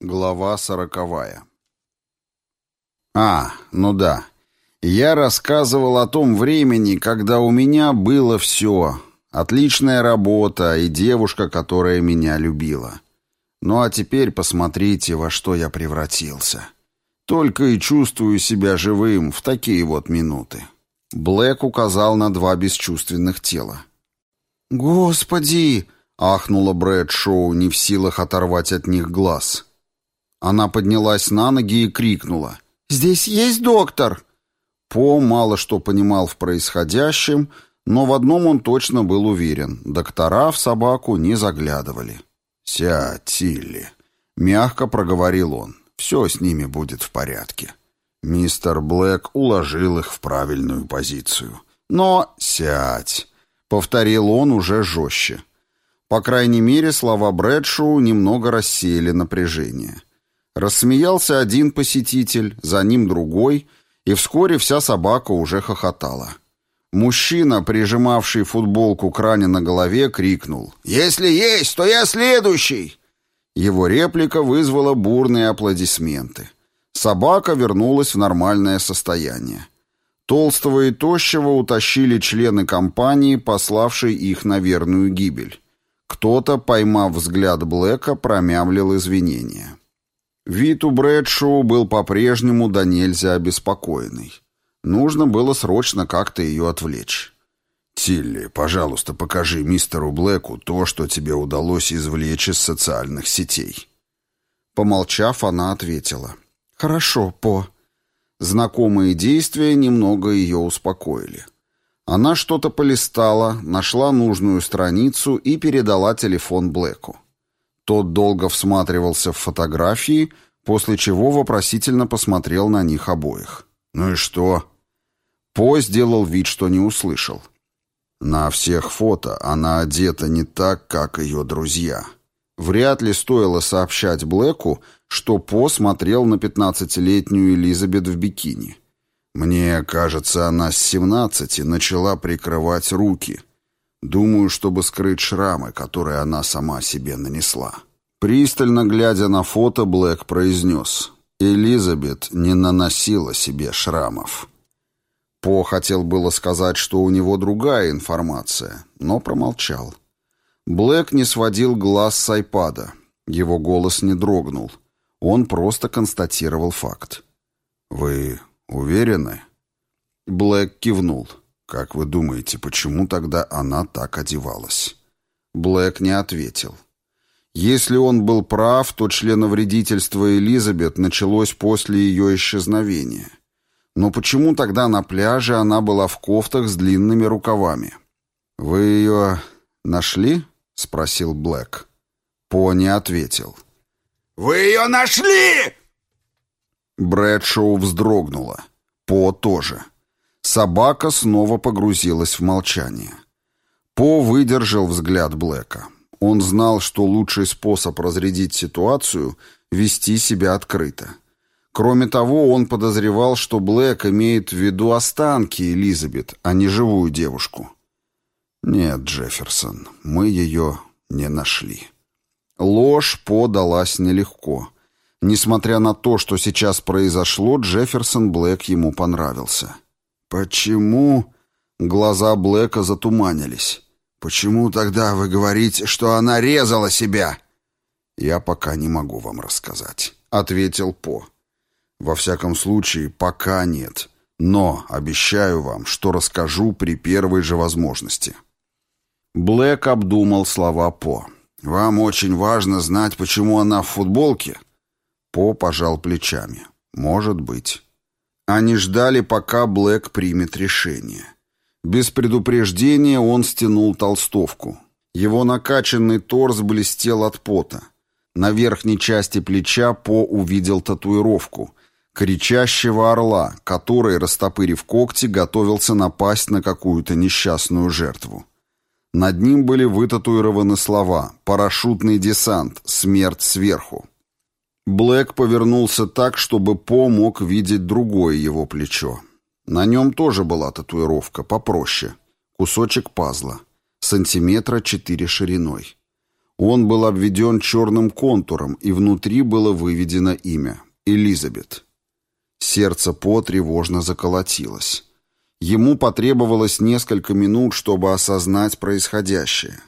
Глава сороковая. А, ну да. Я рассказывал о том времени, когда у меня было все. Отличная работа и девушка, которая меня любила. Ну а теперь посмотрите, во что я превратился. Только и чувствую себя живым в такие вот минуты. Блэк указал на два бесчувственных тела. «Господи!» — ахнула Брэд Шоу, не в силах оторвать от них глаз. Она поднялась на ноги и крикнула. «Здесь есть доктор!» По мало что понимал в происходящем, но в одном он точно был уверен. Доктора в собаку не заглядывали. «Сядь, Тилли», — мягко проговорил он. «Все с ними будет в порядке». Мистер Блэк уложил их в правильную позицию. «Но сядь», — повторил он уже жестче. По крайней мере, слова Брэдшоу немного рассеяли напряжение. Рассмеялся один посетитель, за ним другой, и вскоре вся собака уже хохотала. Мужчина, прижимавший футболку к ране на голове, крикнул «Если есть, то я следующий!» Его реплика вызвала бурные аплодисменты. Собака вернулась в нормальное состояние. Толстого и тощего утащили члены компании, пославшей их на верную гибель. Кто-то, поймав взгляд Блэка, промямлил извинения. Вид у Брэдшоу был по-прежнему до нельзя обеспокоенный. Нужно было срочно как-то ее отвлечь. «Тилли, пожалуйста, покажи мистеру Блэку то, что тебе удалось извлечь из социальных сетей». Помолчав, она ответила. «Хорошо, По». Знакомые действия немного ее успокоили. Она что-то полистала, нашла нужную страницу и передала телефон Блэку. Тот долго всматривался в фотографии, после чего вопросительно посмотрел на них обоих. «Ну и что?» По сделал вид, что не услышал. На всех фото она одета не так, как ее друзья. Вряд ли стоило сообщать Блэку, что По смотрел на пятнадцатилетнюю Элизабет в бикини. Мне кажется, она с семнадцати начала прикрывать руки — Думаю, чтобы скрыть шрамы, которые она сама себе нанесла. Пристально глядя на фото, Блэк произнес «Элизабет не наносила себе шрамов». По хотел было сказать, что у него другая информация, но промолчал. Блэк не сводил глаз с айпада. Его голос не дрогнул. Он просто констатировал факт. «Вы уверены?» Блэк кивнул. «Как вы думаете, почему тогда она так одевалась?» Блэк не ответил. Если он был прав, то членовредительство Элизабет началось после ее исчезновения. Но почему тогда на пляже она была в кофтах с длинными рукавами? «Вы ее нашли?» — спросил Блэк. По не ответил. «Вы ее нашли?» Брэдшоу вздрогнула. По тоже. Собака снова погрузилась в молчание. По выдержал взгляд Блэка. Он знал, что лучший способ разрядить ситуацию — вести себя открыто. Кроме того, он подозревал, что Блэк имеет в виду останки Элизабет, а не живую девушку. «Нет, Джефферсон, мы ее не нашли». Ложь подалась нелегко. Несмотря на то, что сейчас произошло, Джефферсон Блэк ему понравился. «Почему?» Глаза Блэка затуманились. «Почему тогда вы говорите, что она резала себя?» «Я пока не могу вам рассказать», — ответил По. «Во всяком случае, пока нет. Но обещаю вам, что расскажу при первой же возможности». Блэк обдумал слова По. «Вам очень важно знать, почему она в футболке?» По пожал плечами. «Может быть». Они ждали, пока Блэк примет решение. Без предупреждения он стянул толстовку. Его накачанный торс блестел от пота. На верхней части плеча По увидел татуировку — кричащего орла, который, растопырив когти, готовился напасть на какую-то несчастную жертву. Над ним были вытатуированы слова «Парашютный десант. Смерть сверху». Блэк повернулся так, чтобы По мог видеть другое его плечо. На нем тоже была татуировка, попроще. Кусочек пазла. Сантиметра четыре шириной. Он был обведен черным контуром, и внутри было выведено имя — Элизабет. Сердце По тревожно заколотилось. Ему потребовалось несколько минут, чтобы осознать происходящее.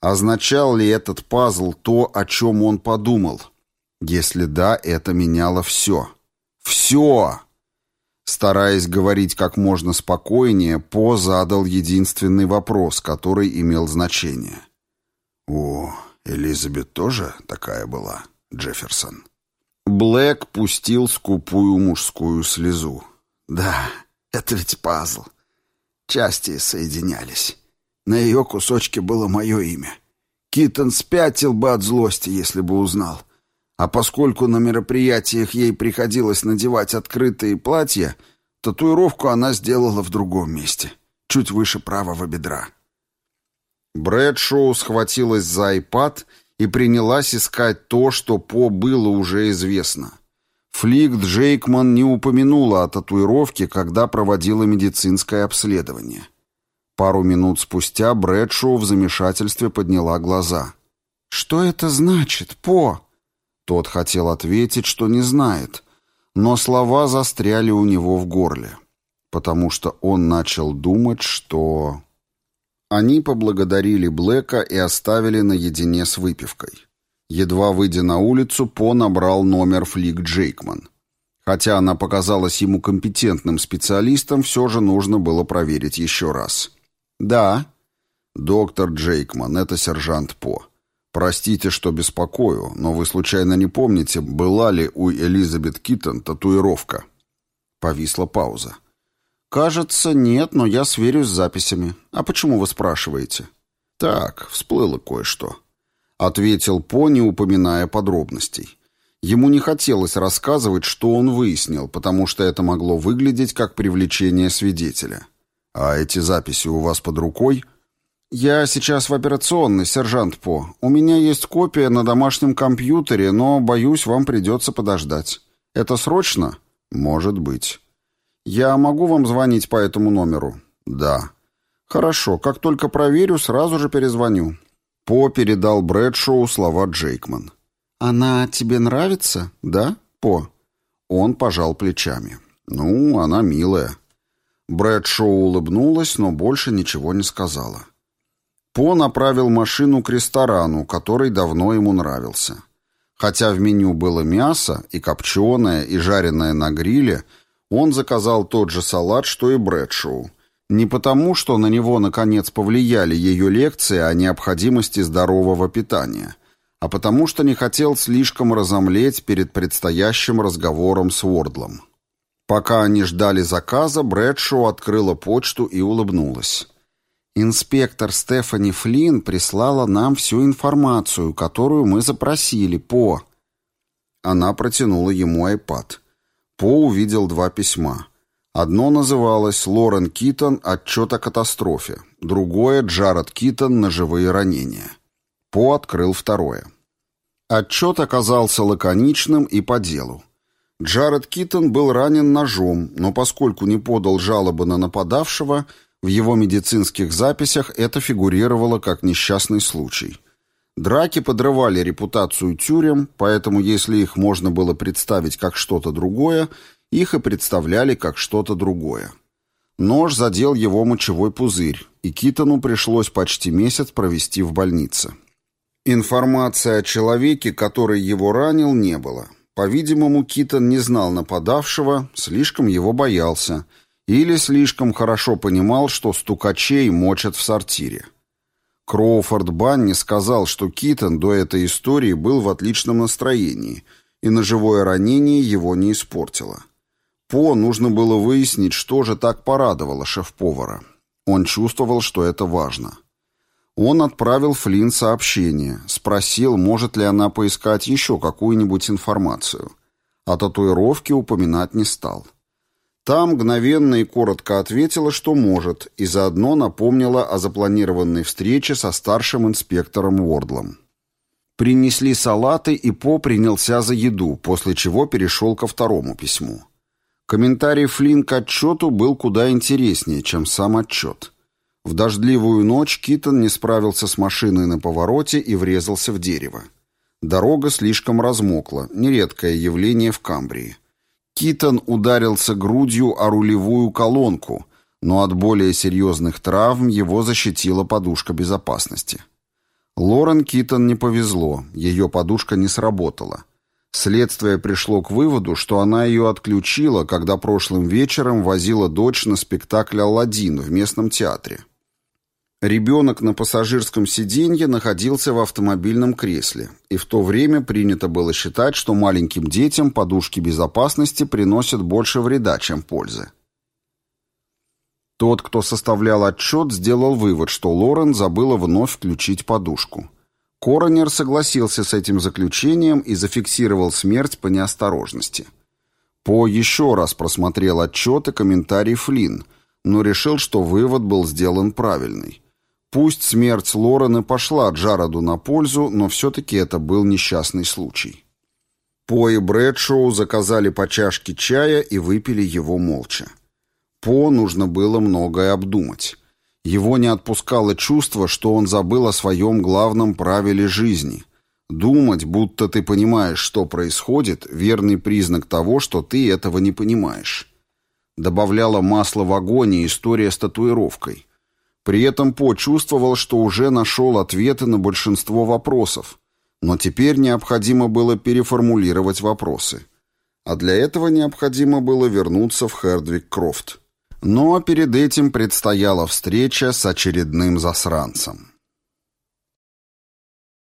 Означал ли этот пазл то, о чем он подумал? Если да, это меняло все. Все! Стараясь говорить как можно спокойнее, По задал единственный вопрос, который имел значение. «О, Элизабет тоже такая была, Джефферсон?» Блэк пустил скупую мужскую слезу. «Да, это ведь пазл. Части соединялись. На ее кусочке было мое имя. Китон спятил бы от злости, если бы узнал. А поскольку на мероприятиях ей приходилось надевать открытые платья, татуировку она сделала в другом месте, чуть выше правого бедра. Брэдшоу схватилась за айпад и принялась искать то, что По было уже известно. Флик Джейкман не упомянула о татуировке, когда проводила медицинское обследование. Пару минут спустя Брэдшоу в замешательстве подняла глаза. «Что это значит, По?» Тот хотел ответить, что не знает, но слова застряли у него в горле, потому что он начал думать, что... Они поблагодарили Блэка и оставили наедине с выпивкой. Едва выйдя на улицу, По набрал номер Флик Джейкман. Хотя она показалась ему компетентным специалистом, все же нужно было проверить еще раз. «Да». «Доктор Джейкман, это сержант По. Простите, что беспокою, но вы случайно не помните, была ли у Элизабет Киттон татуировка?» Повисла пауза. «Кажется, нет, но я сверюсь с записями. А почему вы спрашиваете?» «Так, всплыло кое-что», — ответил По, не упоминая подробностей. Ему не хотелось рассказывать, что он выяснил, потому что это могло выглядеть как привлечение свидетеля. «А эти записи у вас под рукой?» «Я сейчас в операционной, сержант По. У меня есть копия на домашнем компьютере, но, боюсь, вам придется подождать. Это срочно?» «Может быть». «Я могу вам звонить по этому номеру?» «Да». «Хорошо, как только проверю, сразу же перезвоню». По передал Брэдшоу слова Джейкман. «Она тебе нравится, да, По?» Он пожал плечами. «Ну, она милая». Брэдшоу улыбнулась, но больше ничего не сказала. По направил машину к ресторану, который давно ему нравился. Хотя в меню было мясо, и копченое, и жареное на гриле – он заказал тот же салат, что и Брэдшоу. Не потому, что на него, наконец, повлияли ее лекции о необходимости здорового питания, а потому, что не хотел слишком разомлеть перед предстоящим разговором с Уордлом. Пока они ждали заказа, Брэдшоу открыла почту и улыбнулась. «Инспектор Стефани Флинн прислала нам всю информацию, которую мы запросили по...» Она протянула ему айпад. По увидел два письма. Одно называлось «Лорен Китон. Отчет о катастрофе», другое «Джаред Китон. Ножевые ранения». По открыл второе. Отчет оказался лаконичным и по делу. Джаред Китон был ранен ножом, но поскольку не подал жалобы на нападавшего, в его медицинских записях это фигурировало как несчастный случай. Драки подрывали репутацию тюрем, поэтому если их можно было представить как что-то другое, их и представляли как что-то другое. Нож задел его мочевой пузырь, и Китону пришлось почти месяц провести в больнице. Информации о человеке, который его ранил, не было. По-видимому, Китон не знал нападавшего, слишком его боялся, или слишком хорошо понимал, что стукачей мочат в сортире. Кроуфорд Банни сказал, что Китон до этой истории был в отличном настроении, и ножевое ранение его не испортило. По нужно было выяснить, что же так порадовало шеф-повара. Он чувствовал, что это важно. Он отправил Флинн сообщение, спросил, может ли она поискать еще какую-нибудь информацию. О татуировке упоминать не стал. Та мгновенно и коротко ответила, что может, и заодно напомнила о запланированной встрече со старшим инспектором Уордлом. Принесли салаты, и По принялся за еду, после чего перешел ко второму письму. Комментарий Флинн к отчету был куда интереснее, чем сам отчет. В дождливую ночь Китон не справился с машиной на повороте и врезался в дерево. Дорога слишком размокла, нередкое явление в Камбрии. Китон ударился грудью о рулевую колонку, но от более серьезных травм его защитила подушка безопасности. Лорен Китон не повезло, ее подушка не сработала. Следствие пришло к выводу, что она ее отключила, когда прошлым вечером возила дочь на спектакль «Алладин» в местном театре. Ребенок на пассажирском сиденье находился в автомобильном кресле, и в то время принято было считать, что маленьким детям подушки безопасности приносят больше вреда, чем пользы. Тот, кто составлял отчет, сделал вывод, что Лорен забыла вновь включить подушку. Коронер согласился с этим заключением и зафиксировал смерть по неосторожности. По еще раз просмотрел отчет и комментарий Флинн, но решил, что вывод был сделан правильный. Пусть смерть Лорен и пошла Джароду на пользу, но все-таки это был несчастный случай. По и Брэдшоу заказали по чашке чая и выпили его молча. По нужно было многое обдумать. Его не отпускало чувство, что он забыл о своем главном правиле жизни. Думать, будто ты понимаешь, что происходит, верный признак того, что ты этого не понимаешь. Добавляла масло в огонь история с татуировкой. При этом По чувствовал, что уже нашел ответы на большинство вопросов, но теперь необходимо было переформулировать вопросы. А для этого необходимо было вернуться в Хердвик Крофт. Но перед этим предстояла встреча с очередным засранцем.